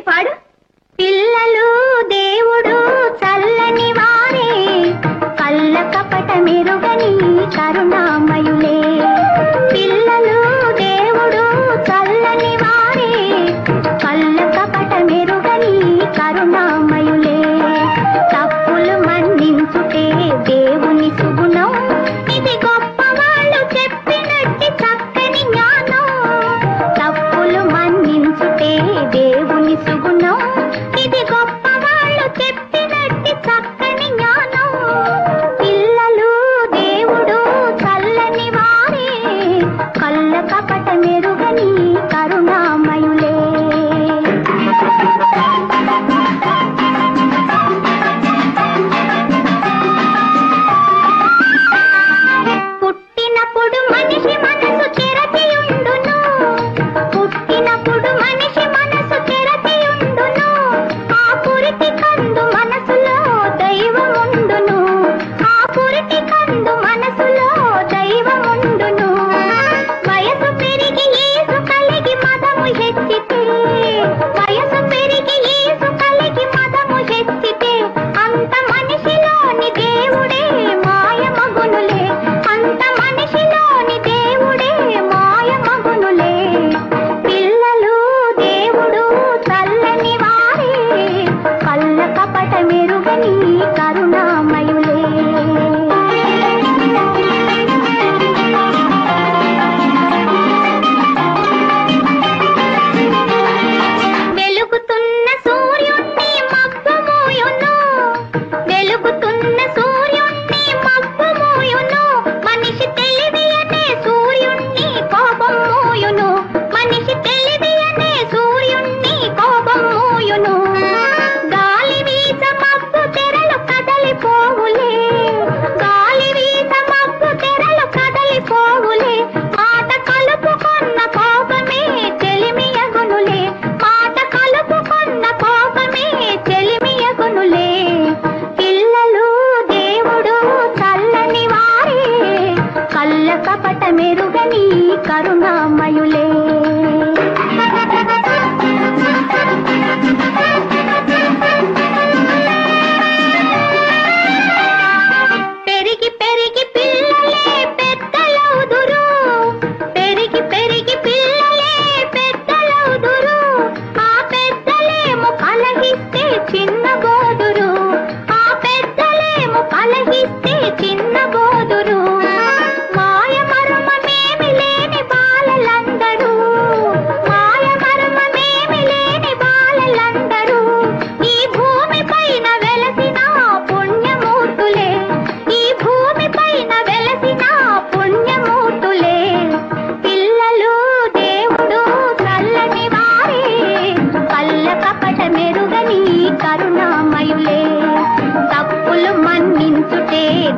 పాడు పిల్లలు దేవుడు मनीषी मन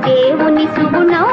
దేవుని సుగుణం